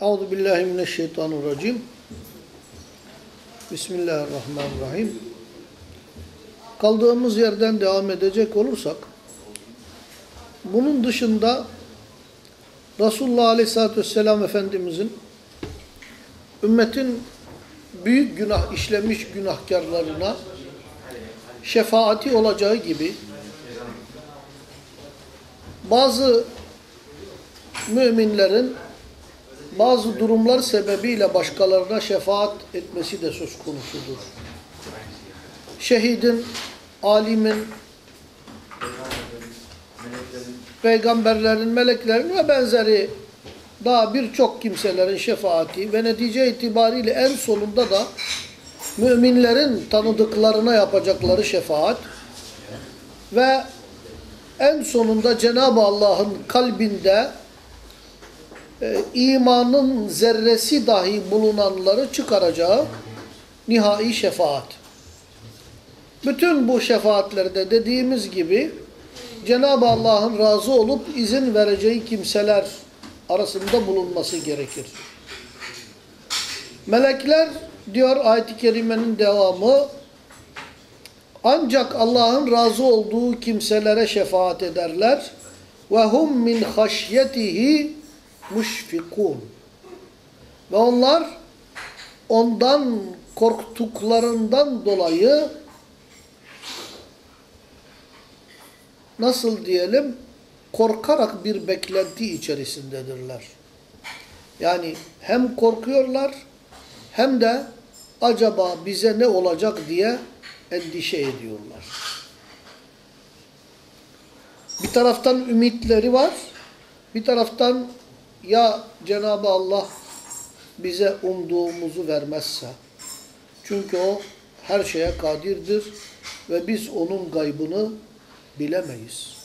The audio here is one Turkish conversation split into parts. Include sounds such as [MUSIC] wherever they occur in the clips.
Euzu billahi mineşşeytanirracim. Bismillahirrahmanirrahim. Kaldığımız yerden devam edecek olursak, bunun dışında Resulullah Aleyhisselatü Vesselam Efendimizin ümmetin büyük günah işlemiş günahkarlarına şefaati olacağı gibi bazı müminlerin bazı durumlar sebebiyle başkalarına şefaat etmesi de söz konusudur. Şehidin, alimin, peygamberlerin, meleklerin ve benzeri daha birçok kimselerin şefaati ve netice itibariyle en sonunda da müminlerin tanıdıklarına yapacakları şefaat ve en sonunda Cenab-ı Allah'ın kalbinde e, imanın zerresi dahi bulunanları çıkaracağı nihai şefaat. Bütün bu şefaatlerde dediğimiz gibi Cenab-ı Allah'ın razı olup izin vereceği kimseler arasında bulunması gerekir. Melekler diyor ayet-i kerimenin devamı ancak Allah'ın razı olduğu kimselere şefaat ederler ve hum min haşyetihi muşfikun. Ve onlar ondan korktuklarından dolayı nasıl diyelim korkarak bir beklenti içerisindedirler. Yani hem korkuyorlar hem de acaba bize ne olacak diye endişe ediyorlar. Bir taraftan ümitleri var, bir taraftan ya Cenab-ı Allah bize umduğumuzu vermezse, çünkü o her şeye kadirdir ve biz onun gaybını bilemeyiz.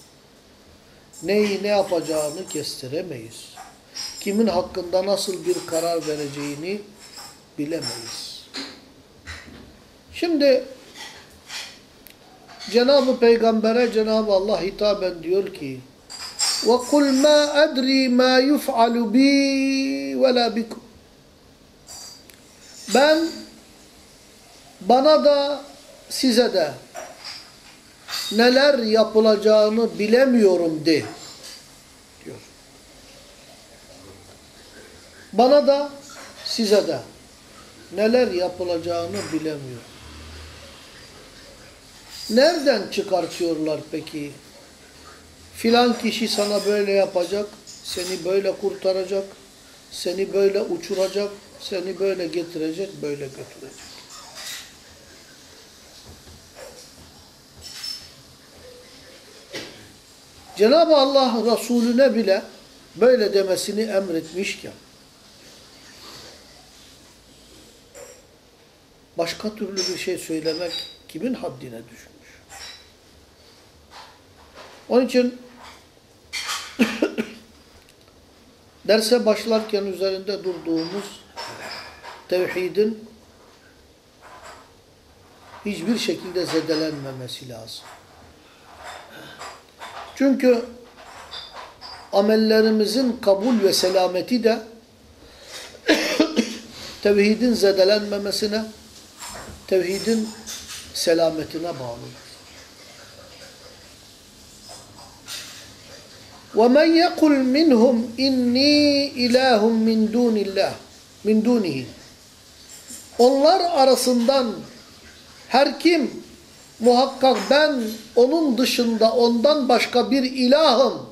Neyi ne yapacağını kestiremeyiz. Kimin hakkında nasıl bir karar vereceğini bilemeyiz. Şimdi Cenab-ı Peygamber'e Cenab-ı Allah hitaben diyor ki وَقُلْ مَا أَدْرِي مَا يُفْعَلُ بِي وَلَا بِكُمْ Ben bana da size de neler yapılacağını bilemiyorum de diyor. Bana da size de neler yapılacağını bilemiyorum. Nereden çıkartıyorlar peki? Filan kişi sana böyle yapacak, seni böyle kurtaracak, seni böyle uçuracak, seni böyle getirecek, böyle götürecek. Cenab-ı Allah Resulüne bile böyle demesini emretmişken başka türlü bir şey söylemek kimin haddine düşmüş? Onun için [COUGHS] derse başlarken üzerinde durduğumuz tevhidin hiçbir şekilde zedelenmemesi lazım. Çünkü amellerimizin kabul ve selameti de [COUGHS] tevhidin zedelenmemesine, tevhidin selametine bağlıdır. وَمَنْ يَقُلْ مِنْهُمْ اِنِّي اِلَٰهٌ مِنْ دُونِ اللّٰهِ مِنْ دُونِهِ Onlar arasından her kim muhakkak ben onun dışında ondan başka bir ilahım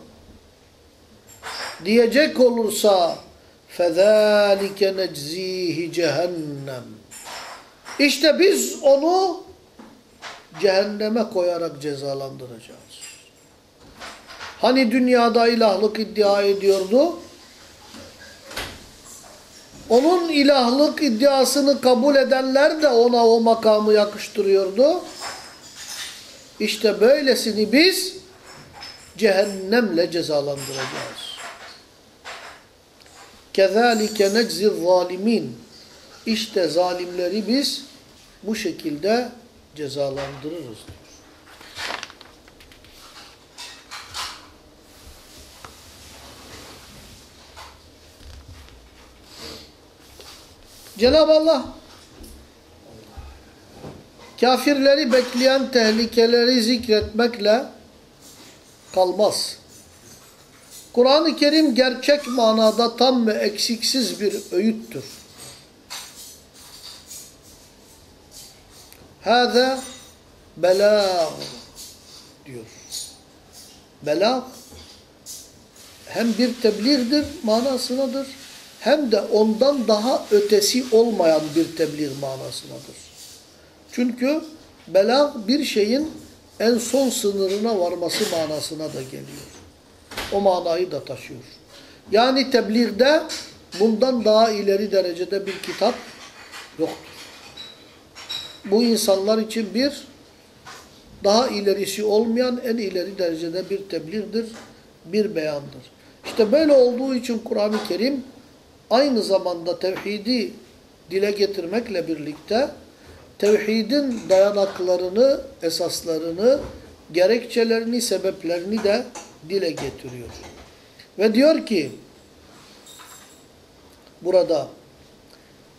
diyecek olursa فَذَٰلِكَ نَجْزِيهِ cehennem. İşte biz onu cehenneme koyarak cezalandıracağız. Hani dünyada ilahlık iddia ediyordu? Onun ilahlık iddiasını kabul edenler de ona o makamı yakıştırıyordu. İşte böylesini biz cehennemle cezalandıracağız. Kezalike neczi zalimin. İşte zalimleri biz bu şekilde cezalandırırız. Cenab-ı Allah kafirleri bekleyen tehlikeleri zikretmekle kalmaz. Kur'an-ı Kerim gerçek manada tam ve eksiksiz bir öğüttür. Hâzâ belâ diyor. Belâ hem bir tebliğdir manasınadır hem de ondan daha ötesi olmayan bir tebliğ manasınadır. Çünkü belag bir şeyin en son sınırına varması manasına da geliyor. O manayı da taşıyor. Yani tebliğde bundan daha ileri derecede bir kitap yoktur. Bu insanlar için bir daha ilerisi olmayan en ileri derecede bir tebliğdir, bir beyandır. İşte böyle olduğu için Kur'an-ı Kerim aynı zamanda tevhidi dile getirmekle birlikte tevhidin dayanaklarını, esaslarını, gerekçelerini, sebeplerini de dile getiriyor. Ve diyor ki burada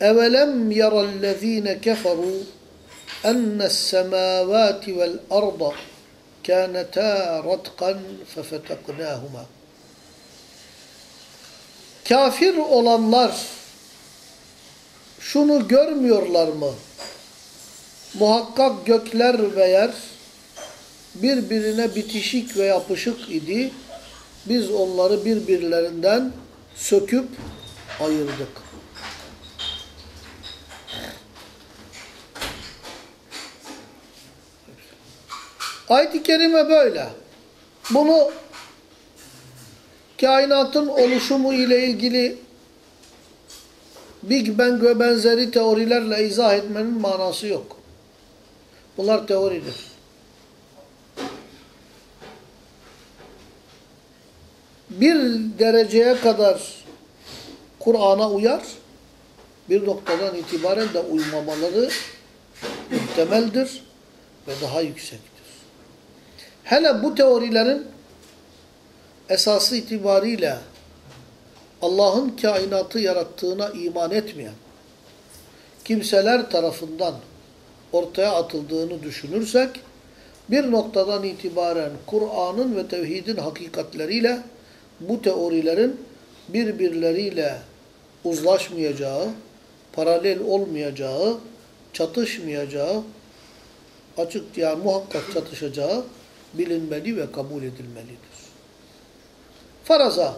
اَوَلَمْ يَرَ الَّذ۪ينَ كَفَرُوا اَنَّ السَّمَاوَاتِ وَالْأَرْضَ كَانَتَا رَتْقًا فَفَتَقْنَاهُمَا Kafir olanlar şunu görmüyorlar mı? Muhakkak gökler ve yer birbirine bitişik ve yapışık idi. Biz onları birbirlerinden söküp ayırdık. Ayet-i Kerime böyle. Bunu kainatın oluşumu ile ilgili Big Bang ve benzeri teorilerle izah etmenin manası yok. Bunlar teoridir. Bir dereceye kadar Kur'an'a uyar, bir noktadan itibaren de uymamaları muhtemeldir ve daha yüksektir. Hele bu teorilerin esası itibariyle Allah'ın kainatı yarattığına iman etmeyen kimseler tarafından ortaya atıldığını düşünürsek bir noktadan itibaren Kur'an'ın ve tevhidin hakikatleriyle bu teorilerin birbirleriyle uzlaşmayacağı, paralel olmayacağı, çatışmayacağı, açık yani muhakkak çatışacağı bilinmeli ve kabul edilmelidir. Faraza,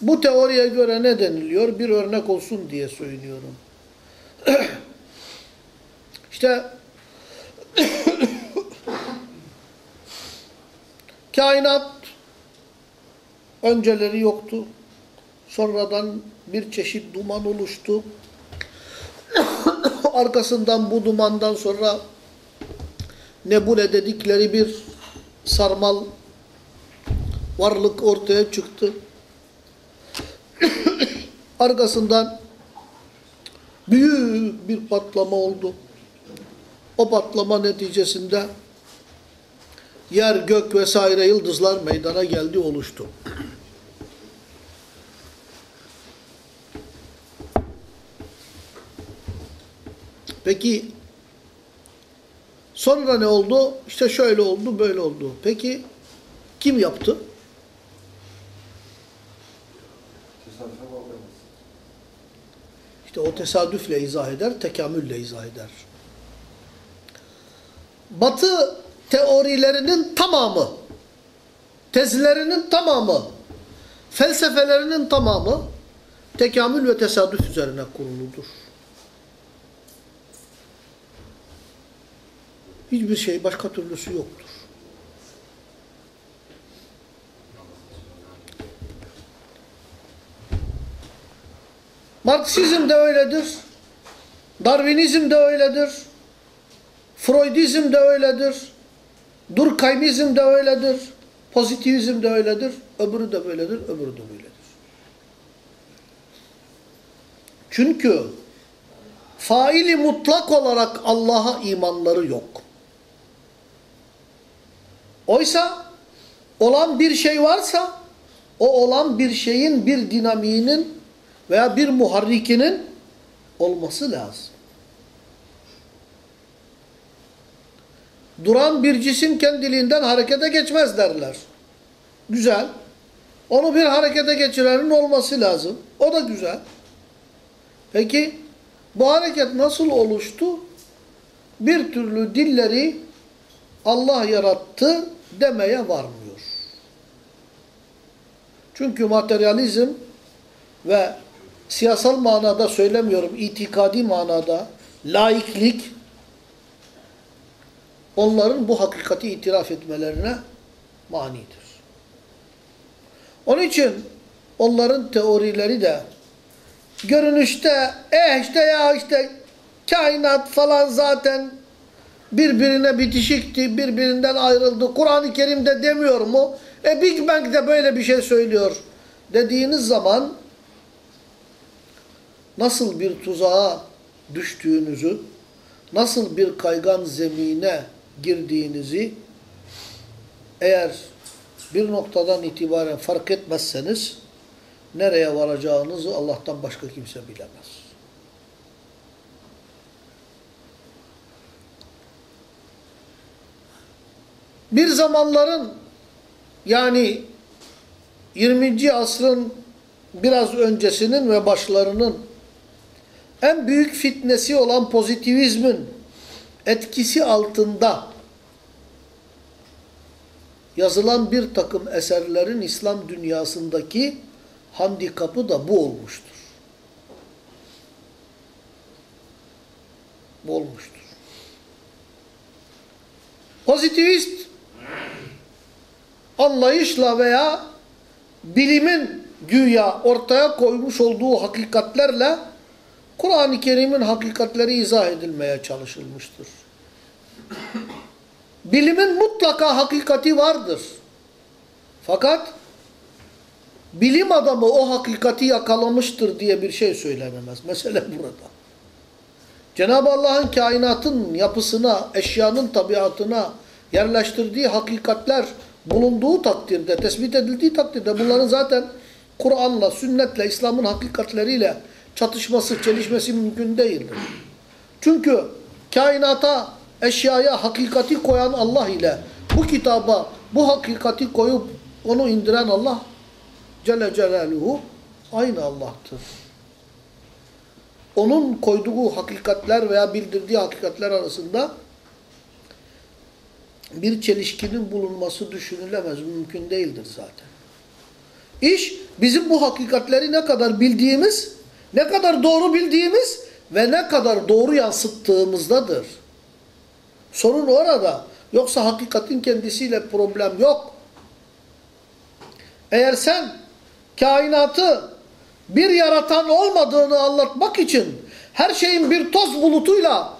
bu teoriye göre ne deniliyor? Bir örnek olsun diye söylüyorum. [CLEARS THROAT] İşte [CLEARS THROAT] kainat önceleri yoktu. Sonradan bir çeşit duman oluştu. [CLEARS THROAT] Arkasından bu dumandan sonra nebule dedikleri bir sarmal varlık ortaya çıktı. [COUGHS] Arkasından büyük bir patlama oldu. O patlama neticesinde yer, gök vesaire yıldızlar meydana geldi, oluştu. [COUGHS] Peki sonra ne oldu? İşte şöyle oldu, böyle oldu. Peki kim yaptı? İşte o tesadüfle izah eder, tekamülle izah eder. Batı teorilerinin tamamı, tezlerinin tamamı, felsefelerinin tamamı tekamül ve tesadüf üzerine kuruludur. Hiçbir şey başka türlüsü yoktur. Marksizm de öyledir. Darwinizm de öyledir. Freudizm de öyledir. Durkheimizm de öyledir. Pozitivizm de öyledir. Öbürü de böyledir, öbürü de böyledir. Çünkü faili mutlak olarak Allah'a imanları yok. Oysa olan bir şey varsa o olan bir şeyin bir dinamiğinin veya bir muharrikinin olması lazım. Duran bir cisim kendiliğinden harekete geçmez derler. Güzel. Onu bir harekete geçirenin olması lazım. O da güzel. Peki bu hareket nasıl oluştu? Bir türlü dilleri Allah yarattı demeye varmıyor. Çünkü materyalizm ve siyasal manada söylemiyorum, itikadi manada laiklik onların bu hakikati itiraf etmelerine manidir. Onun için onların teorileri de görünüşte eh işte ya işte kainat falan zaten birbirine bitişikti, birbirinden ayrıldı. Kur'an-ı Kerim'de demiyor mu? E Big Bang de böyle bir şey söylüyor. Dediğiniz zaman nasıl bir tuzağa düştüğünüzü, nasıl bir kaygan zemine girdiğinizi eğer bir noktadan itibaren fark etmezseniz nereye varacağınızı Allah'tan başka kimse bilemez. Bir zamanların yani 20. asrın biraz öncesinin ve başlarının en büyük fitnesi olan pozitivizmin etkisi altında yazılan bir takım eserlerin İslam dünyasındaki handikapı da bu olmuştur. Bu olmuştur. Pozitivist anlayışla veya bilimin güya ortaya koymuş olduğu hakikatlerle Kur'an-ı Kerim'in hakikatleri izah edilmeye çalışılmıştır. Bilimin mutlaka hakikati vardır. Fakat bilim adamı o hakikati yakalamıştır diye bir şey söylenemez. Mesele burada. Cenab-ı Allah'ın kainatın yapısına, eşyanın tabiatına yerleştirdiği hakikatler bulunduğu takdirde, tespit edildiği takdirde bunların zaten Kur'an'la, sünnetle, İslam'ın hakikatleriyle çatışması, çelişmesi mümkün değildir. Çünkü kainata, eşyaya hakikati koyan Allah ile bu kitaba bu hakikati koyup onu indiren Allah Celle Celaluhu aynı Allah'tır. Onun koyduğu hakikatler veya bildirdiği hakikatler arasında bir çelişkinin bulunması düşünülemez, mümkün değildir zaten. İş bizim bu hakikatleri ne kadar bildiğimiz, ne kadar doğru bildiğimiz ve ne kadar doğru yansıttığımızdadır. Sorun orada. Yoksa hakikatin kendisiyle problem yok. Eğer sen kainatı bir yaratan olmadığını anlatmak için her şeyin bir toz bulutuyla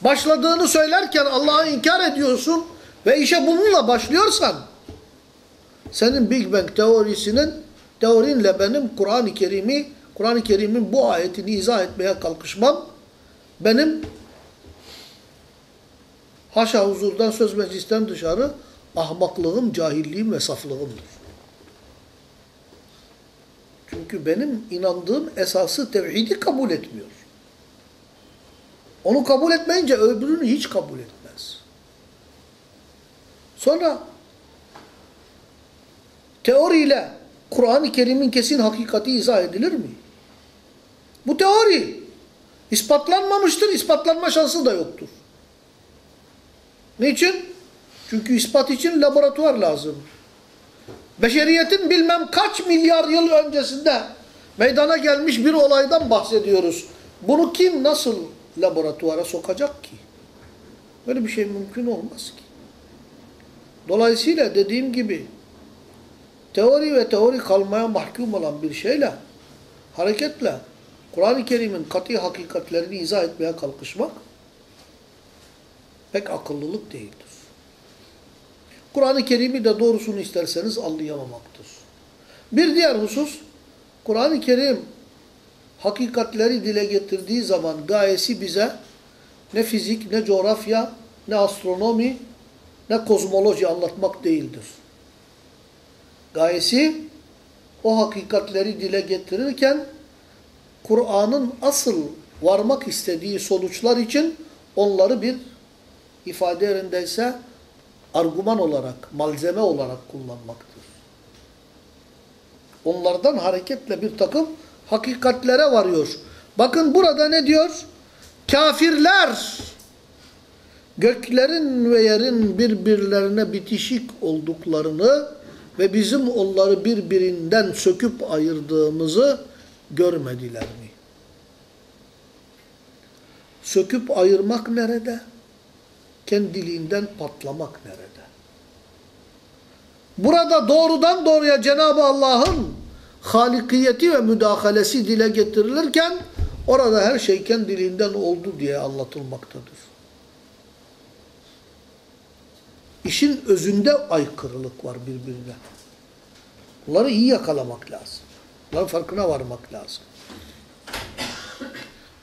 başladığını söylerken Allah'ı inkar ediyorsun ve işe bununla başlıyorsan senin Big Bang teorisinin teorinle benim Kur'an-ı Kerim'i Kur'an-ı Kerim'in bu ayetini izah etmeye kalkışmam benim haşa huzurdan söz meclisten dışarı ahmaklığım, cahilliğim ve saflığımdır. Çünkü benim inandığım esası tevhidi kabul etmiyor. Onu kabul etmeyince öbürünü hiç kabul etmez. Sonra teoriyle Kur'an-ı Kerim'in kesin hakikati izah edilir mi? Bu teori ispatlanmamıştır, ispatlanma şansı da yoktur. Niçin? Çünkü ispat için laboratuvar lazım. Beşeriyetin bilmem kaç milyar yıl öncesinde meydana gelmiş bir olaydan bahsediyoruz. Bunu kim nasıl laboratuvara sokacak ki? Böyle bir şey mümkün olmaz ki. Dolayısıyla dediğim gibi teori ve teori kalmaya mahkum olan bir şeyle hareketle Kur'an-ı Kerim'in kat'i hakikatlerini izah etmeye kalkışmak pek akıllılık değildir. Kur'an-ı Kerim'i de doğrusunu isterseniz anlayamamaktır. Bir diğer husus, Kur'an-ı Kerim hakikatleri dile getirdiği zaman gayesi bize ne fizik, ne coğrafya, ne astronomi, ne kozmoloji anlatmak değildir. Gayesi o hakikatleri dile getirirken Kur'an'ın asıl varmak istediği sonuçlar için onları bir ifade yerindeyse argüman olarak, malzeme olarak kullanmaktır. Onlardan hareketle bir takım hakikatlere varıyor. Bakın burada ne diyor? Kafirler göklerin ve yerin birbirlerine bitişik olduklarını ve bizim onları birbirinden söküp ayırdığımızı görmediler mi? Söküp ayırmak nerede? Kendiliğinden patlamak nerede? Burada doğrudan doğruya Cenab-ı Allah'ın halikiyeti ve müdahalesi dile getirilirken orada her şey kendiliğinden oldu diye anlatılmaktadır. İşin özünde aykırılık var birbirine. Bunları iyi yakalamak lazım. Bunların farkına varmak lazım.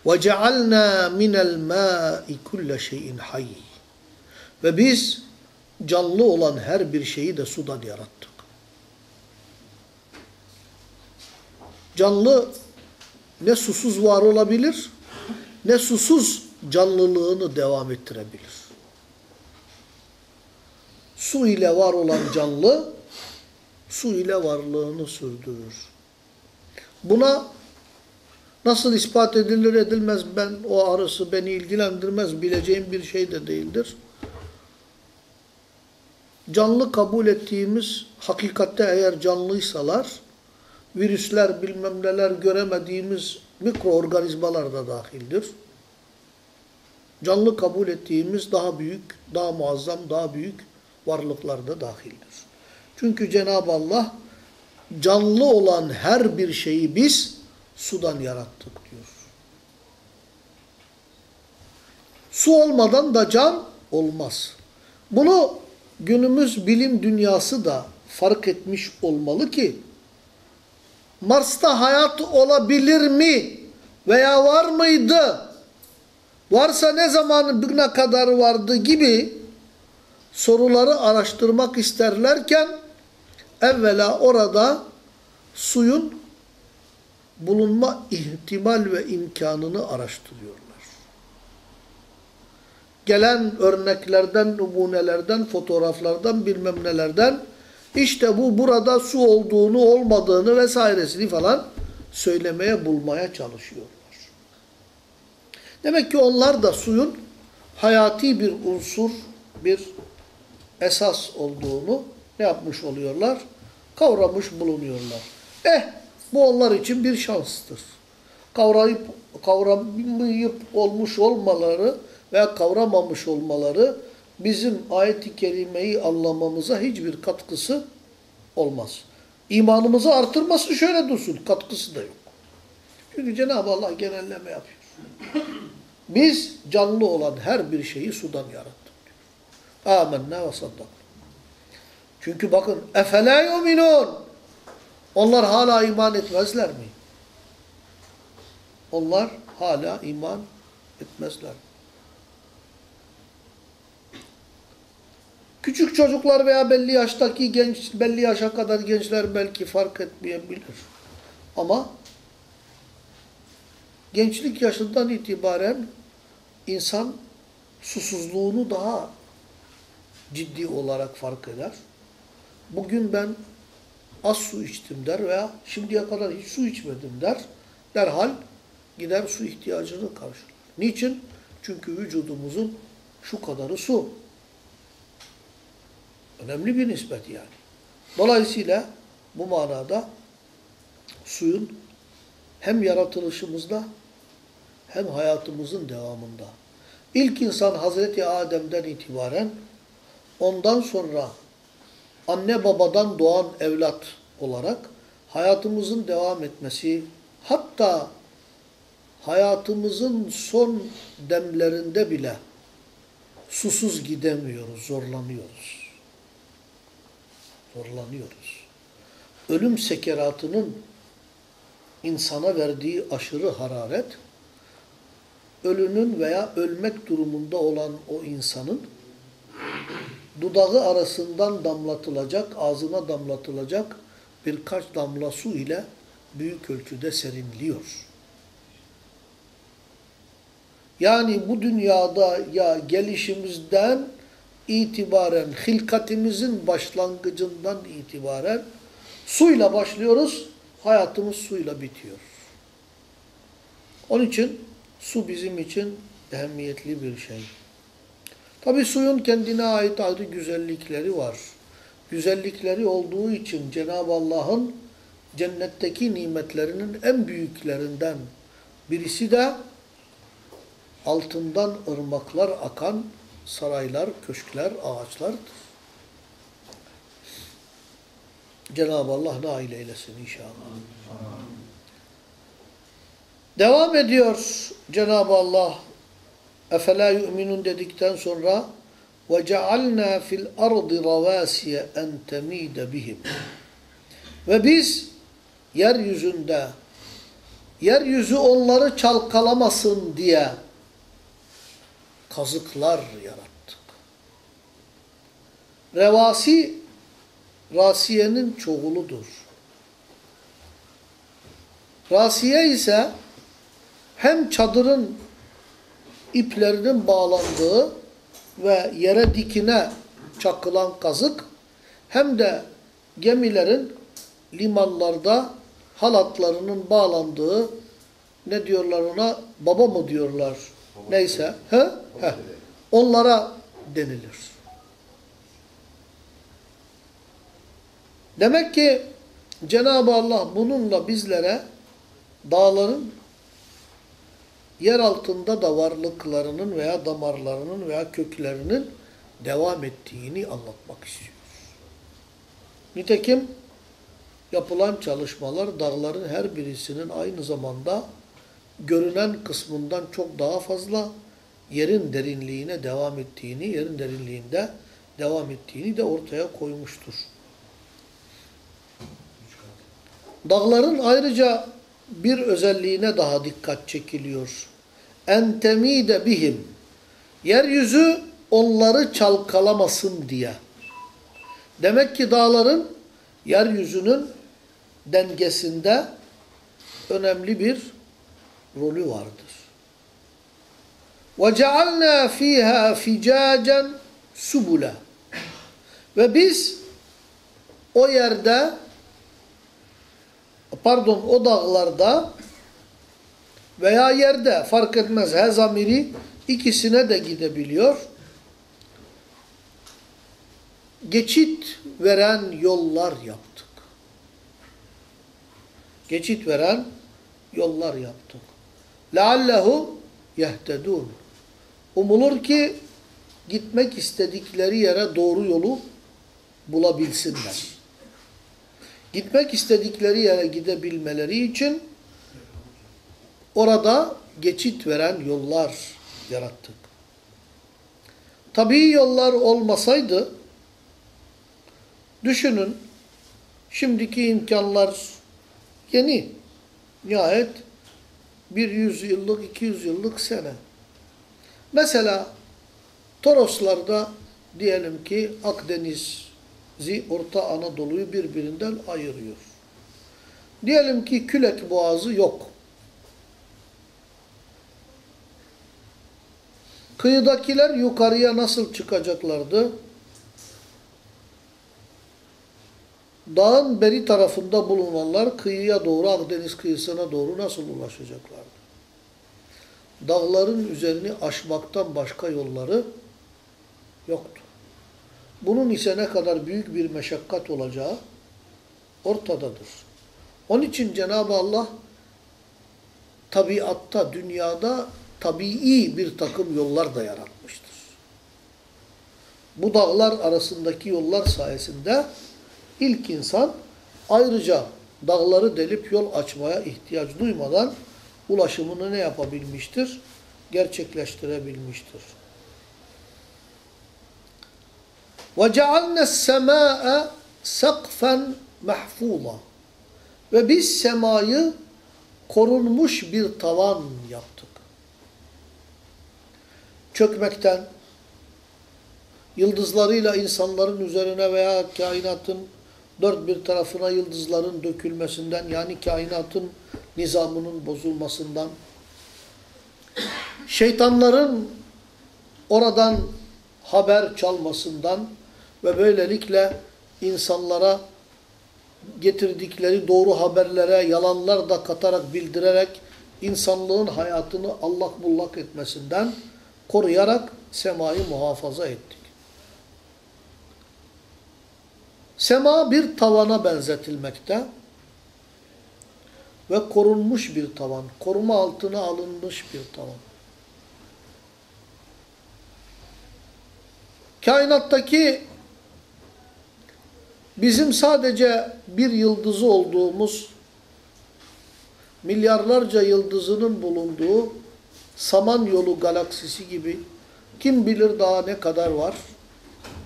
وَجَعَلْنَا مِنَ الْمَاءِ كُلَّ شَيْءٍ حَيٍّ Ve biz canlı olan her bir şeyi de sudan yarattık. Canlı ne susuz var olabilir, ne susuz canlılığını devam ettirebilir. Su ile var olan canlı, su ile varlığını sürdürür. Buna nasıl ispat edilir edilmez ben o arası beni ilgilendirmez bileceğim bir şey de değildir. Canlı kabul ettiğimiz hakikatte eğer canlıysalar virüsler bilmem neler göremediğimiz mikroorganizmalar da dahildir. Canlı kabul ettiğimiz daha büyük, daha muazzam, daha büyük varlıklar da dahildir. Çünkü Cenab-ı Allah canlı olan her bir şeyi biz sudan yarattık diyor. Su olmadan da can olmaz. Bunu günümüz bilim dünyası da fark etmiş olmalı ki Mars'ta hayat olabilir mi veya var mıydı? Varsa ne zaman bugüne kadar vardı gibi soruları araştırmak isterlerken evvela orada suyun bulunma ihtimal ve imkanını araştırıyorlar. Gelen örneklerden, numunelerden, fotoğraflardan, bilmem nelerden işte bu burada su olduğunu, olmadığını vesairesini falan söylemeye, bulmaya çalışıyorlar. Demek ki onlar da suyun hayati bir unsur, bir esas olduğunu ne yapmış oluyorlar? Kavramış bulunuyorlar. Eh bu onlar için bir şanstır. Kavrayıp, kavramayıp olmuş olmaları veya kavramamış olmaları bizim ayet-i kerimeyi anlamamıza hiçbir katkısı olmaz. İmanımızı artırması şöyle dursun, katkısı da yok. Çünkü Cenab-ı Allah genelleme yapıyor. Biz canlı olan her bir şeyi sudan yarattık. Âmennâ ve saddak. Çünkü bakın efele yuminun onlar hala iman etmezler mi? Onlar hala iman etmezler. Küçük çocuklar veya belli yaştaki genç, belli yaşa kadar gençler belki fark etmeyebilir. Ama gençlik yaşından itibaren insan susuzluğunu daha ciddi olarak fark eder. Bugün ben az su içtim der veya şimdiye kadar hiç su içmedim der. Derhal gider su ihtiyacını karşılar. Niçin? Çünkü vücudumuzun şu kadarı su. Önemli bir nispet yani. Dolayısıyla bu manada suyun hem yaratılışımızda hem hayatımızın devamında. İlk insan Hazreti Adem'den itibaren ondan sonra anne babadan doğan evlat olarak hayatımızın devam etmesi hatta hayatımızın son demlerinde bile susuz gidemiyoruz, zorlanıyoruz zorlanıyoruz. Ölüm sekeratının insana verdiği aşırı hararet, ölünün veya ölmek durumunda olan o insanın dudağı arasından damlatılacak, ağzına damlatılacak birkaç damla su ile büyük ölçüde serinliyor. Yani bu dünyada ya gelişimizden itibaren, hilkatimizin başlangıcından itibaren suyla başlıyoruz, hayatımız suyla bitiyor. Onun için su bizim için ehemmiyetli bir şey. Tabi suyun kendine ait ayrı güzellikleri var. Güzellikleri olduğu için Cenab-ı Allah'ın cennetteki nimetlerinin en büyüklerinden birisi de altından ırmaklar akan saraylar, köşkler, ağaçlardır. Cenab-ı Allah nail eylesin inşallah. Devam ediyor Cenab-ı Allah Efela yu'minun dedikten sonra ve cealna fil ardı ravasiye en temide bihim. Ve biz yeryüzünde yeryüzü onları çalkalamasın diye kazıklar yarattık. Revasi rasiyenin çoğuludur. Rasiye ise hem çadırın iplerinin bağlandığı ve yere dikine çakılan kazık hem de gemilerin limanlarda halatlarının bağlandığı ne diyorlar ona? Baba mı diyorlar? Baba Neyse. He? He. Onlara denilir. Demek ki Cenab-ı Allah bununla bizlere dağların yer altında da varlıklarının veya damarlarının veya köklerinin devam ettiğini anlatmak istiyor. Nitekim yapılan çalışmalar dağların her birisinin aynı zamanda görünen kısmından çok daha fazla yerin derinliğine devam ettiğini, yerin derinliğinde devam ettiğini de ortaya koymuştur. Dağların ayrıca bir özelliğine daha dikkat çekiliyor Entemide bihim. Yeryüzü onları çalkalamasın diye. Demek ki dağların yeryüzünün dengesinde önemli bir rolü vardır. وَجَعَلْنَا ف۪يهَا فِجَاجًا سُبُلًا Ve biz o yerde pardon o dağlarda veya yerde fark etmez he zamiri ikisine de gidebiliyor. Geçit veren yollar yaptık. Geçit veren yollar yaptık. Leallehu yehtedun. Umulur ki gitmek istedikleri yere doğru yolu bulabilsinler. Gitmek istedikleri yere gidebilmeleri için orada geçit veren yollar yarattık. Tabii yollar olmasaydı düşünün şimdiki imkanlar yeni. Nihayet bir yüz yıllık, iki yüz yıllık sene. Mesela Toroslarda diyelim ki Akdeniz'i, Orta Anadolu'yu birbirinden ayırıyor. Diyelim ki Külek Boğazı yok. Kıyıdakiler yukarıya nasıl çıkacaklardı? Dağın beri tarafında bulunanlar kıyıya doğru, Akdeniz kıyısına doğru nasıl ulaşacaklardı? Dağların üzerini aşmaktan başka yolları yoktu. Bunun ise ne kadar büyük bir meşakkat olacağı ortadadır. Onun için Cenab-ı Allah tabiatta, dünyada tabii bir takım yollar da yaratmıştır. Bu dağlar arasındaki yollar sayesinde ilk insan ayrıca dağları delip yol açmaya ihtiyaç duymadan ulaşımını ne yapabilmiştir? Gerçekleştirebilmiştir. وَجَعَلْنَا السَّمَاءَ سَقْفًا مَحْفُوظًا Ve biz semayı korunmuş bir tavan yaptık. Çökmekten, yıldızlarıyla insanların üzerine veya kainatın dört bir tarafına yıldızların dökülmesinden yani kainatın nizamının bozulmasından. Şeytanların oradan haber çalmasından ve böylelikle insanlara getirdikleri doğru haberlere yalanlar da katarak bildirerek insanlığın hayatını allak bullak etmesinden koruyarak semayı muhafaza ettik. Sema bir tavana benzetilmekte ve korunmuş bir tavan, koruma altına alınmış bir tavan. Kainattaki bizim sadece bir yıldızı olduğumuz, milyarlarca yıldızının bulunduğu Samanyolu galaksisi gibi kim bilir daha ne kadar var.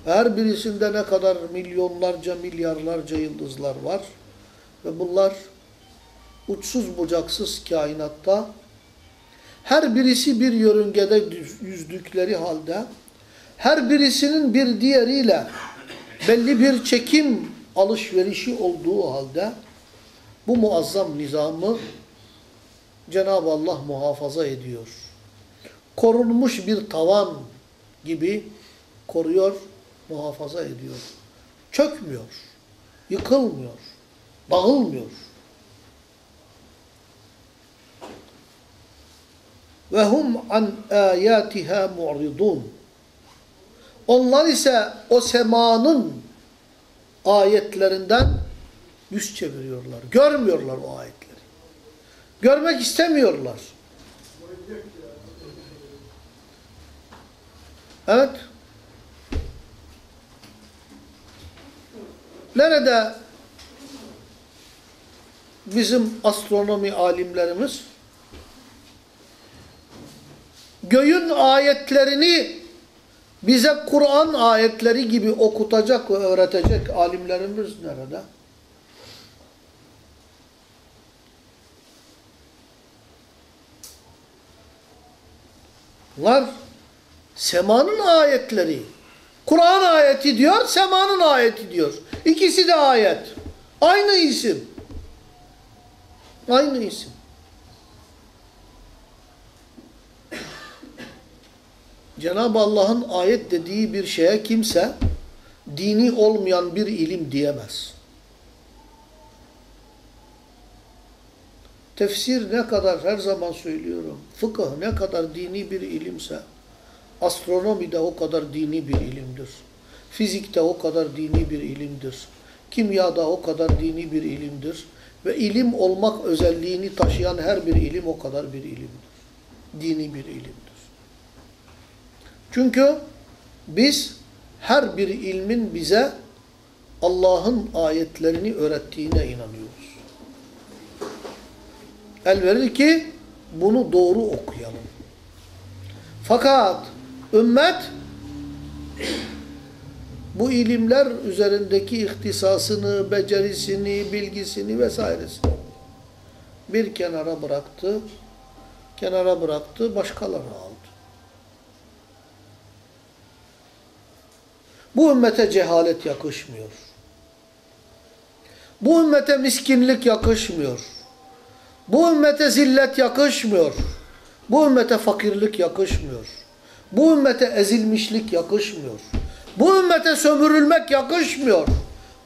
Her birisinde ne kadar milyonlarca, milyarlarca yıldızlar var. Ve bunlar uçsuz bucaksız kainatta her birisi bir yörüngede yüzdükleri halde her birisinin bir diğeriyle belli bir çekim alışverişi olduğu halde bu muazzam nizamı Cenab-ı Allah muhafaza ediyor. Korunmuş bir tavan gibi koruyor, muhafaza ediyor. Çökmüyor, yıkılmıyor, dağılmıyor. Ve hum an ayatiha mu'ridun. Onlar ise o semanın ayetlerinden yüz çeviriyorlar. Görmüyorlar o ayetleri. Görmek istemiyorlar. Evet. Nerede bizim astronomi alimlerimiz göğün ayetlerini bize Kur'an ayetleri gibi okutacak ve öğretecek alimlerimiz nerede? Bunlar semanın ayetleri. Kur'an ayeti diyor, semanın ayeti diyor. İkisi de ayet. Aynı isim. Aynı isim. Cenab-ı Allah'ın ayet dediği bir şeye kimse dini olmayan bir ilim diyemez. Tefsir ne kadar her zaman söylüyorum, fıkıh ne kadar dini bir ilimse, astronomi de o kadar dini bir ilimdir. Fizik de o kadar dini bir ilimdir. Kimya da o kadar dini bir ilimdir. Ve ilim olmak özelliğini taşıyan her bir ilim o kadar bir ilimdir. Dini bir ilimdir. Çünkü biz her bir ilmin bize Allah'ın ayetlerini öğrettiğine inanıyoruz. El verir ki bunu doğru okuyalım. Fakat ümmet bu ilimler üzerindeki ihtisasını, becerisini, bilgisini vesairesini bir kenara bıraktı. Kenara bıraktı, başkaları aldı. Bu ümmete cehalet yakışmıyor. Bu ümmete miskinlik yakışmıyor. Bu ümmete zillet yakışmıyor. Bu ümmete fakirlik yakışmıyor. Bu ümmete ezilmişlik yakışmıyor. Bu ümmete sömürülmek yakışmıyor.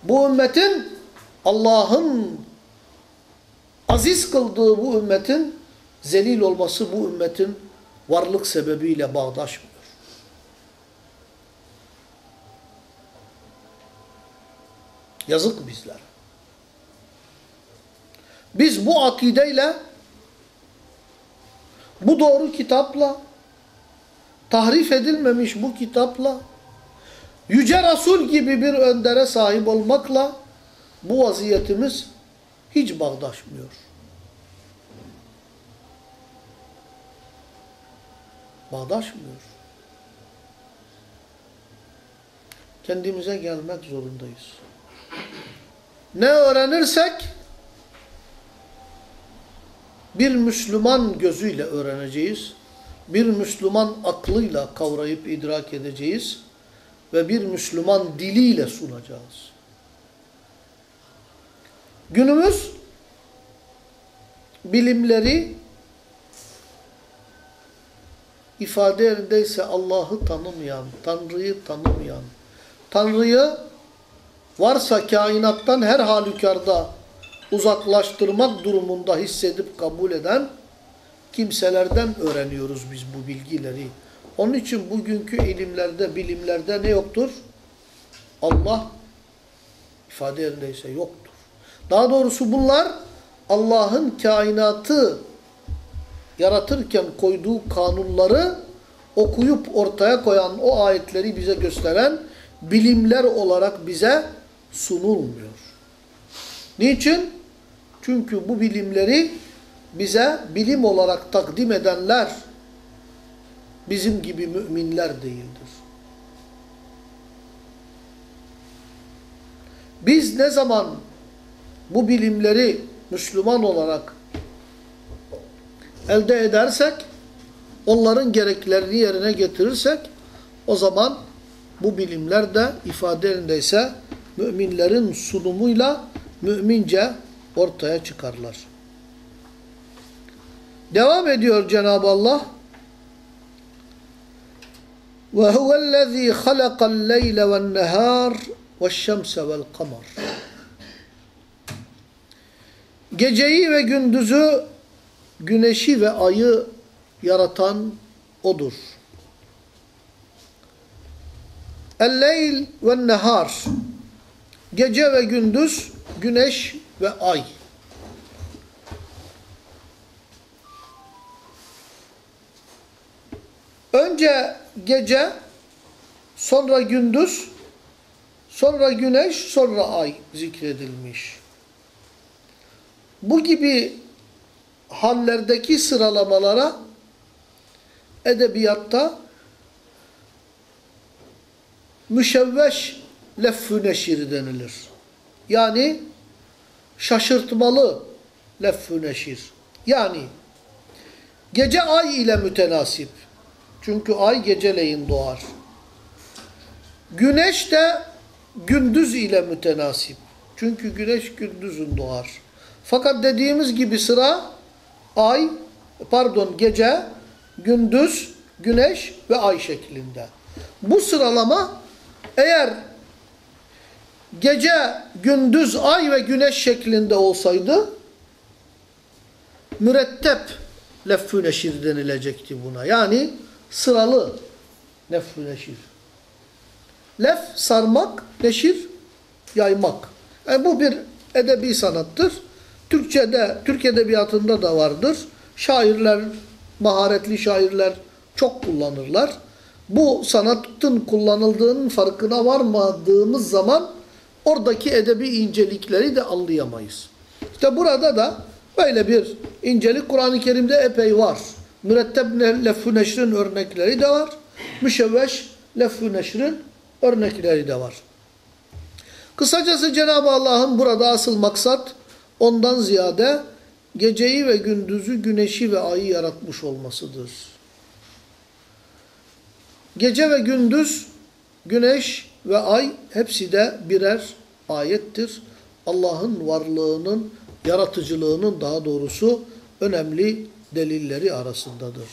Bu ümmetin Allah'ın aziz kıldığı bu ümmetin zelil olması bu ümmetin varlık sebebiyle bağdaşmıyor. Yazık bizler. Biz bu akideyle, bu doğru kitapla, tahrif edilmemiş bu kitapla, Yüce Resul gibi bir öndere sahip olmakla bu vaziyetimiz hiç bağdaşmıyor. Bağdaşmıyor. Kendimize gelmek zorundayız. Ne öğrenirsek bir Müslüman gözüyle öğreneceğiz. Bir Müslüman aklıyla kavrayıp idrak edeceğiz. Ve bir Müslüman diliyle sunacağız. Günümüz bilimleri ifade yerindeyse Allah'ı tanımayan, Tanrı'yı tanımayan, Tanrı'yı varsa kainattan her halükarda uzaklaştırmak durumunda hissedip kabul eden kimselerden öğreniyoruz biz bu bilgileri. Onun için bugünkü ilimlerde, bilimlerde ne yoktur? Allah ifade yerindeyse yoktur. Daha doğrusu bunlar Allah'ın kainatı yaratırken koyduğu kanunları okuyup ortaya koyan o ayetleri bize gösteren bilimler olarak bize sunulmuyor. Niçin? Çünkü bu bilimleri bize bilim olarak takdim edenler bizim gibi müminler değildir. Biz ne zaman bu bilimleri Müslüman olarak elde edersek, onların gereklerini yerine getirirsek, o zaman bu bilimler de ifadelerindeyse müminlerin sunumuyla mümince ortaya çıkarlar. Devam ediyor Cenab-ı Allah. وَهُوَ الَّذ۪ي خَلَقَ اللَّيْلَ وَالنَّهَارِ وَالشَّمْسَ وَالْقَمَرِ Geceyi ve gündüzü, güneşi ve ayı yaratan O'dur. El-leyl ve nehar. Gece ve gündüz, güneş ve ay. Önce gece, sonra gündüz, sonra güneş, sonra ay zikredilmiş. Bu gibi hallerdeki sıralamalara edebiyatta müşevveş leffü neşir denilir. Yani şaşırtmalı leffü neşir. Yani gece ay ile mütenasip. Çünkü ay geceleyin doğar. Güneş de gündüz ile mütenasip. Çünkü güneş gündüzün doğar. Fakat dediğimiz gibi sıra ay, pardon gece, gündüz, güneş ve ay şeklinde. Bu sıralama eğer gece, gündüz, ay ve güneş şeklinde olsaydı mürettep leffü neşir denilecekti buna. Yani sıralı leffü neşir. Lef sarmak, neşir yaymak. Yani bu bir edebi sanattır. Türkçe'de, Türk Edebiyatı'nda da vardır. Şairler, maharetli şairler çok kullanırlar. Bu sanatın kullanıldığının farkına varmadığımız zaman oradaki edebi incelikleri de anlayamayız. İşte burada da böyle bir incelik Kur'an-ı Kerim'de epey var. Müretteb leffü neşrin örnekleri de var. Müşevveş leffü neşrin örnekleri de var. Kısacası Cenab-ı Allah'ın burada asıl maksat ondan ziyade geceyi ve gündüzü, güneşi ve ayı yaratmış olmasıdır. Gece ve gündüz, güneş ve ay hepsi de birer ayettir. Allah'ın varlığının, yaratıcılığının daha doğrusu önemli delilleri arasındadır.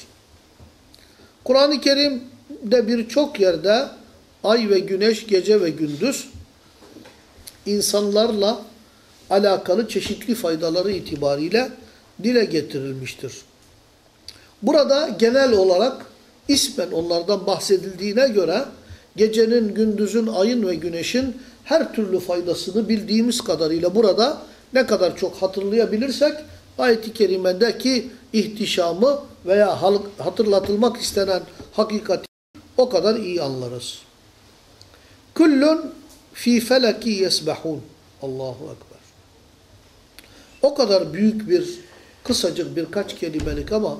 Kur'an-ı Kerim'de birçok yerde ay ve güneş, gece ve gündüz insanlarla alakalı çeşitli faydaları itibariyle dile getirilmiştir. Burada genel olarak ismen onlardan bahsedildiğine göre gecenin, gündüzün, ayın ve güneşin her türlü faydasını bildiğimiz kadarıyla burada ne kadar çok hatırlayabilirsek ayet-i kerimedeki ihtişamı veya hatırlatılmak istenen hakikati o kadar iyi anlarız. Kullun fi felaki yesbahun. Allahu Ekber. O kadar büyük bir, kısacık birkaç kelimelik ama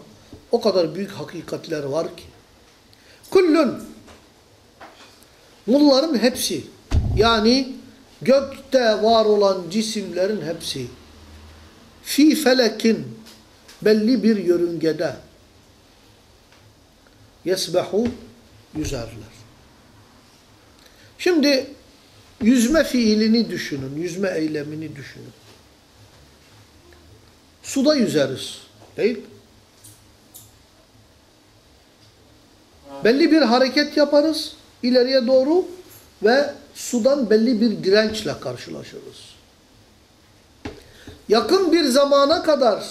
o kadar büyük hakikatler var ki. Kullun. Bunların hepsi. Yani gökte var olan cisimlerin hepsi. Fi felekin belli bir yörüngede yesbehu yüzerler. Şimdi yüzme fiilini düşünün, yüzme eylemini düşünün. Suda yüzeriz, değil Belli bir hareket yaparız ileriye doğru ve sudan belli bir dirençle karşılaşırız. Yakın bir zamana kadar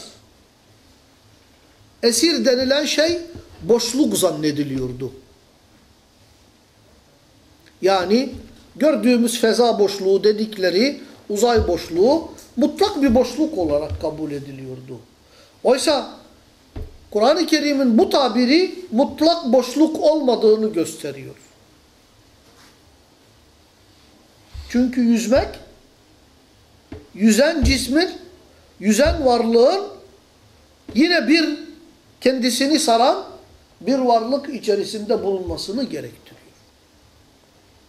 esir denilen şey boşluk zannediliyordu. Yani gördüğümüz feza boşluğu dedikleri uzay boşluğu mutlak bir boşluk olarak kabul ediliyordu. Oysa Kur'an-ı Kerim'in bu tabiri mutlak boşluk olmadığını gösteriyor. Çünkü yüzmek, yüzen cismin, yüzen varlığın yine bir kendisini saran bir varlık içerisinde bulunmasını gerektiriyor.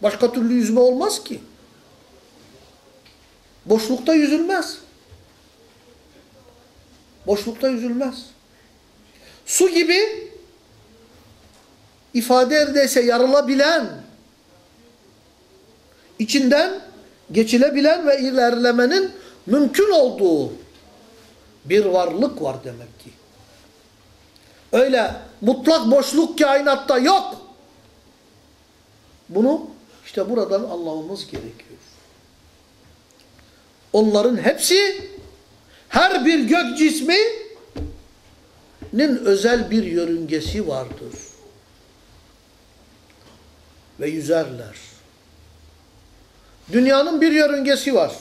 Başka türlü yüzme olmaz ki. Boşlukta yüzülmez. Boşlukta yüzülmez. Su gibi ifade ederse yarılabilen, içinden geçilebilen ve ilerlemenin mümkün olduğu bir varlık var demek ki. Öyle mutlak boşluk kainatta yok. Bunu işte buradan anlamamız gerekiyor. Onların hepsi her bir gök cisminin özel bir yörüngesi vardır. Ve yüzerler. Dünyanın bir yörüngesi var.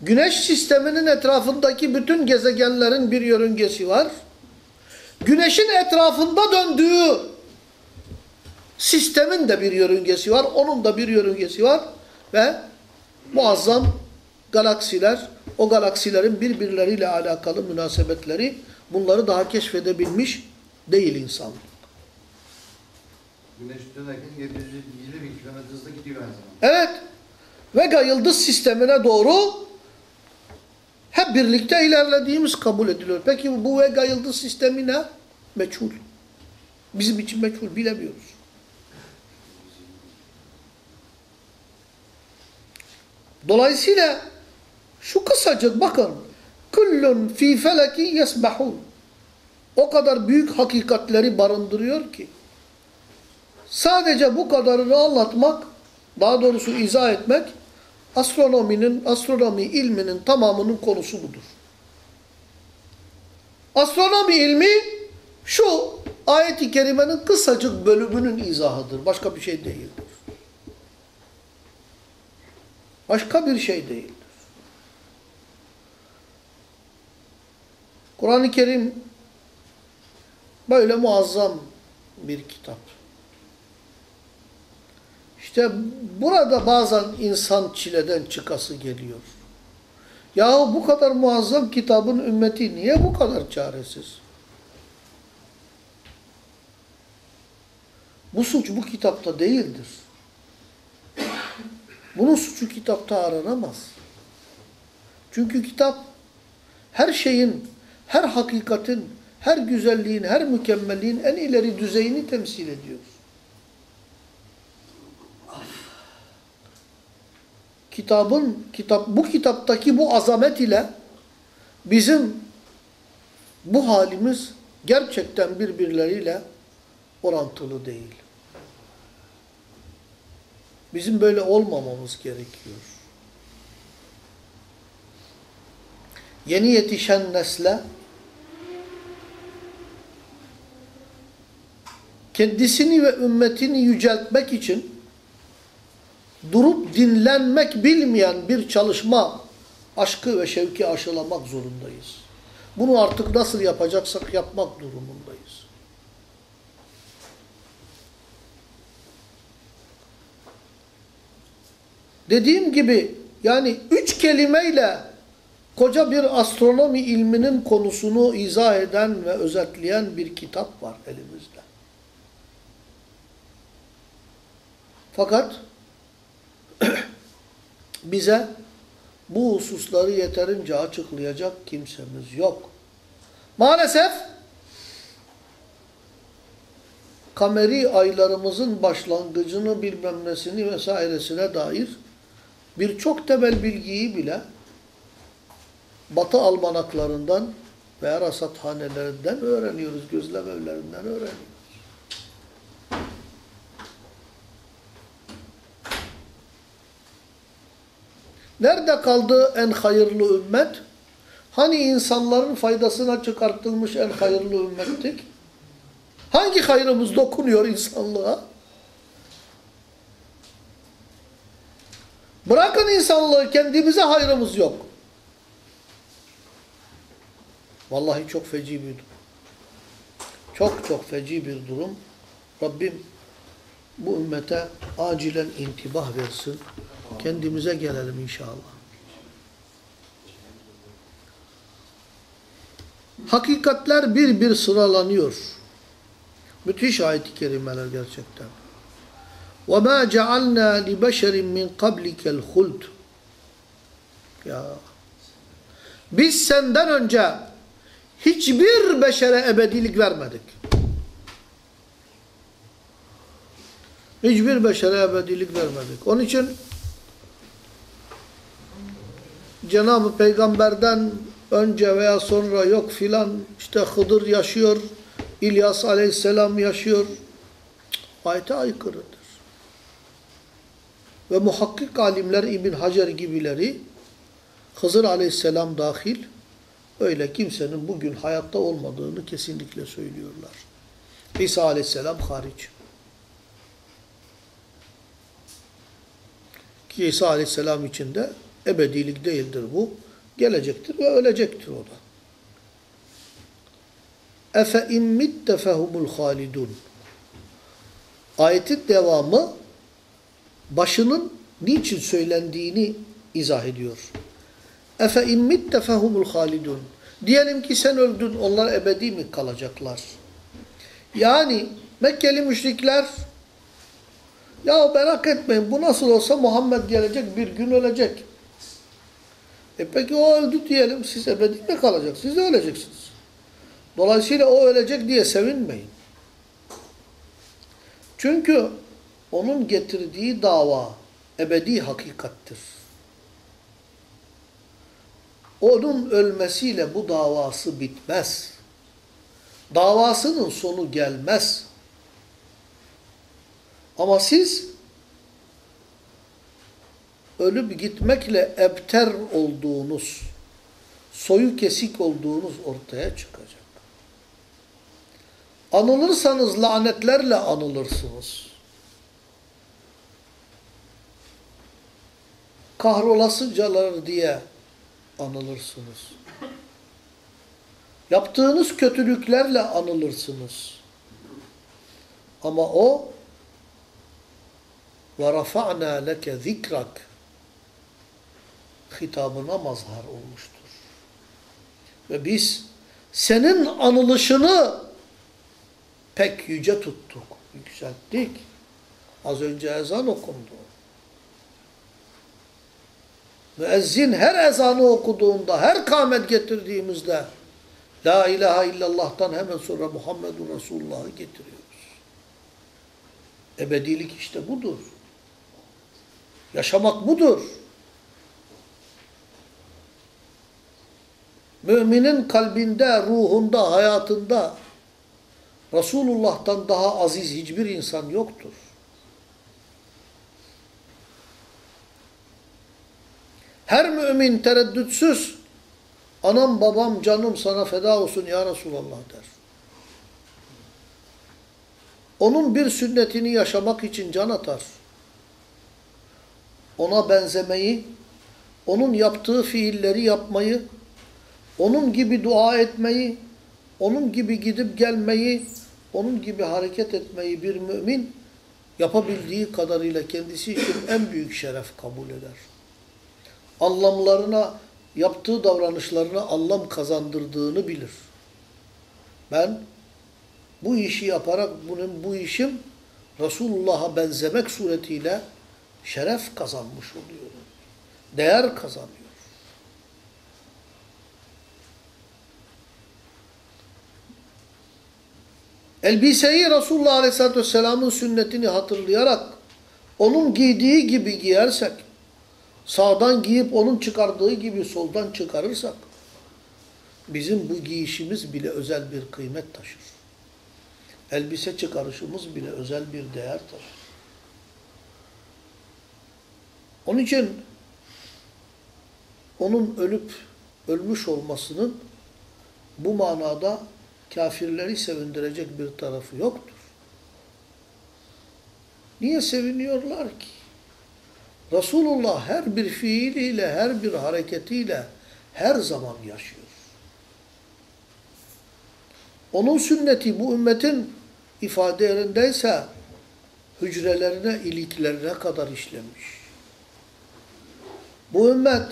Güneş sisteminin etrafındaki bütün gezegenlerin bir yörüngesi var. Güneşin etrafında döndüğü sistemin de bir yörüngesi var. Onun da bir yörüngesi var. Ve muazzam galaksiler, o galaksilerin birbirleriyle alakalı münasebetleri bunları daha keşfedebilmiş değil insanlık. Güneş dönerken 750 bin kilometre hızla gidiyor aynı zamanda. Evet. Vega yıldız sistemine doğru hep birlikte ilerlediğimiz kabul ediliyor. Peki bu Vega yıldız sistemi ne? Meçhul. Bizim için meçhul bilemiyoruz. Dolayısıyla şu kısacık bakın. Kullun fi feleki yesbahun. O kadar büyük hakikatleri barındırıyor ki. Sadece bu kadarını anlatmak, daha doğrusu izah etmek, astronominin, astronomi ilminin tamamının konusu budur. Astronomi ilmi şu ayet-i kerimenin kısacık bölümünün izahıdır. Başka bir şey değildir. Başka bir şey değildir. Kur'an-ı Kerim böyle muazzam bir kitap. İşte burada bazen insan çileden çıkası geliyor. Ya bu kadar muazzam kitabın ümmeti niye bu kadar çaresiz? Bu suç bu kitapta değildir. Bunun suçu kitapta aranamaz. Çünkü kitap her şeyin, her hakikatin, her güzelliğin, her mükemmelliğin en ileri düzeyini temsil ediyor. Kitabın, kitap, bu kitaptaki bu azamet ile bizim bu halimiz gerçekten birbirleriyle orantılı değil. Bizim böyle olmamamız gerekiyor. Yeni yetişen nesle kendisini ve ümmetini yüceltmek için durup dinlenmek bilmeyen bir çalışma aşkı ve şevki aşılamak zorundayız. Bunu artık nasıl yapacaksak yapmak durumundayız. Dediğim gibi yani üç kelimeyle koca bir astronomi ilminin konusunu izah eden ve özetleyen bir kitap var elimizde. Fakat [CLEARS THROAT] bize bu hususları yeterince açıklayacak kimsemiz yok. Maalesef kameri aylarımızın başlangıcını bilmem nesini vesairesine dair birçok temel bilgiyi bile Batı almanaklarından veya rasathanelerinden öğreniyoruz, gözlem evlerinden öğreniyoruz. Nerede kaldı en hayırlı ümmet? Hani insanların faydasına çıkartılmış en hayırlı ümmettik? Hangi hayrımız dokunuyor insanlığa? Bırakın insanlığı kendimize hayrımız yok. Vallahi çok feci bir durum. Çok çok feci bir durum. Rabbim bu ümmete acilen intibah versin Kendimize gelelim inşallah. Hakikatler bir bir sıralanıyor. Müthiş ayet-i kerimeler gerçekten. وَمَا جَعَلْنَا لِبَشَرٍ مِّنْ قَبْلِكَ الْخُلْدِ Ya. Biz senden önce hiçbir beşere ebedilik vermedik. Hiçbir beşere ebedilik vermedik. Onun için Cenab-ı Peygamber'den önce veya sonra yok filan işte Hıdır yaşıyor, İlyas Aleyhisselam yaşıyor. Ayete aykırıdır. Ve muhakkik alimler İbn Hacer gibileri Hızır Aleyhisselam dahil öyle kimsenin bugün hayatta olmadığını kesinlikle söylüyorlar. İsa Aleyhisselam hariç. Ki İsa Aleyhisselam için de ebedilik değildir bu. Gelecektir ve ölecektir o da. Efe immitte fehumul halidun. Ayetin devamı başının niçin söylendiğini izah ediyor. Efe immitte fehumul halidun. Diyelim ki sen öldün, onlar ebedi mi kalacaklar? Yani Mekkeli müşrikler ya merak etmeyin bu nasıl olsa Muhammed gelecek bir gün ölecek. E peki o öldü diyelim siz ebedi mi kalacak? Siz de öleceksiniz. Dolayısıyla o ölecek diye sevinmeyin. Çünkü onun getirdiği dava ebedi hakikattir. Onun ölmesiyle bu davası bitmez. Davasının sonu gelmez. Ama siz ölüp gitmekle ebter olduğunuz, soyu kesik olduğunuz ortaya çıkacak. Anılırsanız lanetlerle anılırsınız. Kahrolasıcalar diye anılırsınız. Yaptığınız kötülüklerle anılırsınız. Ama o وَرَفَعْنَا لَكَ ذِكْرَكَ hitabına mazhar olmuştur. Ve biz senin anılışını pek yüce tuttuk, yükselttik. Az önce ezan okundu. Müezzin her ezanı okuduğunda, her kâmet getirdiğimizde La ilahe illallah'tan hemen sonra Muhammedun Resulullah'ı getiriyoruz. Ebedilik işte budur. Yaşamak budur. Müminin kalbinde, ruhunda, hayatında Resulullah'tan daha aziz hiçbir insan yoktur. Her mümin tereddütsüz anam babam canım sana feda olsun ya Resulallah der. Onun bir sünnetini yaşamak için can atar. Ona benzemeyi, onun yaptığı fiilleri yapmayı, onun gibi dua etmeyi, onun gibi gidip gelmeyi, onun gibi hareket etmeyi bir mümin yapabildiği kadarıyla kendisi için en büyük şeref kabul eder. Anlamlarına, yaptığı davranışlarına anlam kazandırdığını bilir. Ben bu işi yaparak bunun bu işim Resulullah'a benzemek suretiyle şeref kazanmış oluyorum. Değer kazanıyor. Elbiseyi Resulullah Aleyhisselatü Vesselam'ın sünnetini hatırlayarak onun giydiği gibi giyersek, sağdan giyip onun çıkardığı gibi soldan çıkarırsak, bizim bu giyişimiz bile özel bir kıymet taşır. Elbise çıkarışımız bile özel bir değer taşır. Onun için onun ölüp ölmüş olmasının bu manada kafirleri sevindirecek bir tarafı yoktur. Niye seviniyorlar ki? Resulullah her bir fiiliyle, her bir hareketiyle her zaman yaşıyor. Onun sünneti bu ümmetin ifadelerindeyse hücrelerine, iliklerine kadar işlemiş. Bu ümmet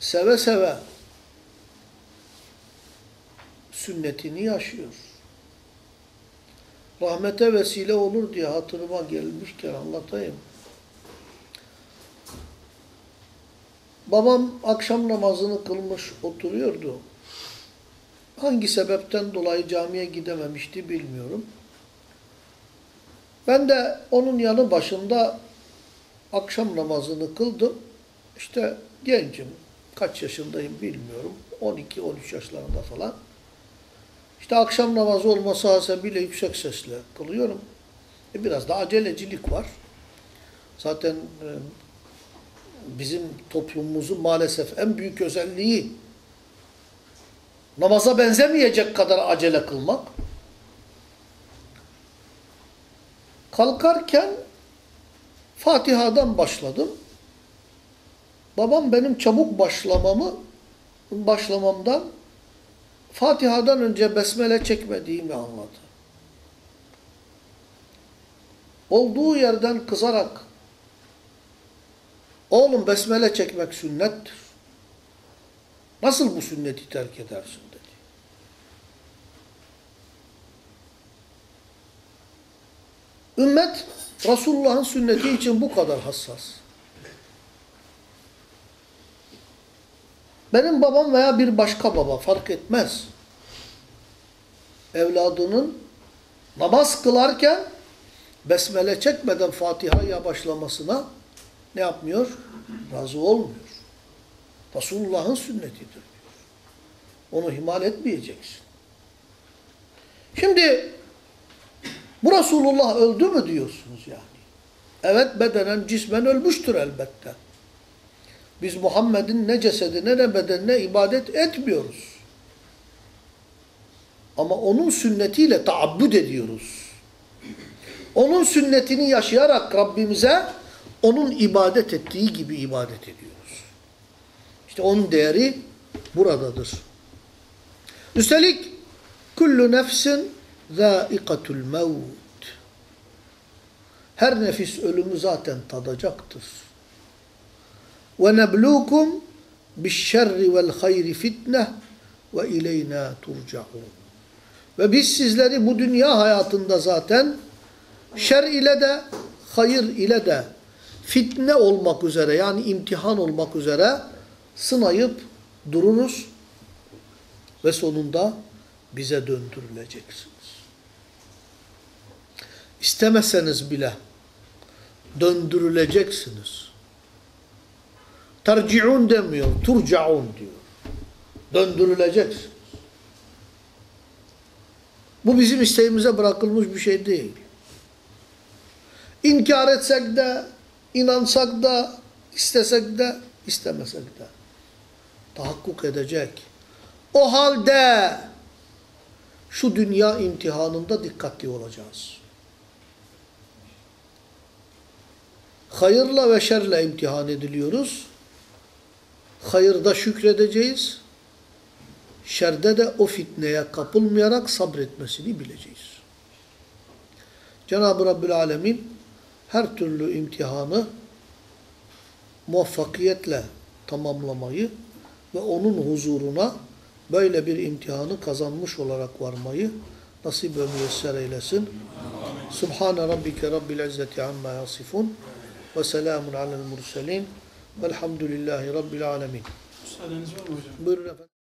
seve seve sünnetini yaşıyor. Rahmete vesile olur diye hatırıma gelmişken anlatayım. Babam akşam namazını kılmış oturuyordu. Hangi sebepten dolayı camiye gidememişti bilmiyorum. Ben de onun yanı başında akşam namazını kıldım. İşte gencim, kaç yaşındayım bilmiyorum. 12-13 yaşlarında falan. İşte akşam namazı olması hasebiyle yüksek sesle kılıyorum. E biraz da acelecilik var. Zaten e, bizim toplumumuzun maalesef en büyük özelliği namaza benzemeyecek kadar acele kılmak. Kalkarken Fatiha'dan başladım. Babam benim çabuk başlamamı başlamamdan Fatiha'dan önce besmele çekmediğimi anladı. Olduğu yerden kızarak oğlum besmele çekmek sünnettir. Nasıl bu sünneti terk edersin dedi. Ümmet Resulullah'ın sünneti için bu kadar hassas. Benim babam veya bir başka baba fark etmez. Evladının namaz kılarken besmele çekmeden Fatiha'ya başlamasına ne yapmıyor? Razı olmuyor. Resulullah'ın sünnetidir diyor. Onu ihmal etmeyeceksin. Şimdi bu Resulullah öldü mü diyorsunuz yani? Evet bedenen cismen ölmüştür elbette. Biz Muhammed'in ne cesedine ne bedenine ibadet etmiyoruz. Ama onun sünnetiyle taabbüd ediyoruz. Onun sünnetini yaşayarak Rabbimize onun ibadet ettiği gibi ibadet ediyoruz. İşte onun değeri buradadır. Üstelik kullu nefsin zâikatul mevt. Her nefis ölümü zaten tadacaktır. Ve neblukum bişşerri vel hayri fitne ve ileyna turcaun. Ve biz sizleri bu dünya hayatında zaten şer ile de hayır ile de fitne olmak üzere yani imtihan olmak üzere sınayıp durunuz ve sonunda bize döndürüleceksiniz. İstemeseniz bile döndürüleceksiniz. Terciun demiyor, turcaun diyor. Döndürüleceksiniz. Bu bizim isteğimize bırakılmış bir şey değil. İnkar etsek de, inansak da, istesek de, istemesek de. Tahakkuk edecek. O halde şu dünya imtihanında dikkatli olacağız. Hayırla ve şerle imtihan ediliyoruz. Hayırda şükredeceğiz. Şerde de o fitneye kapılmayarak sabretmesini bileceğiz. Cenab-ı Rabbül Alemin her türlü imtihanı muvaffakiyetle tamamlamayı ve onun huzuruna böyle bir imtihanı kazanmış olarak varmayı nasip ve müyesser eylesin. Subhane rabbike rabbil izzeti amma yasifun ve selamun alel murselin velhamdülillahi rabbil alemin. Müsaadeniz var mı hocam? Buyurun efendim.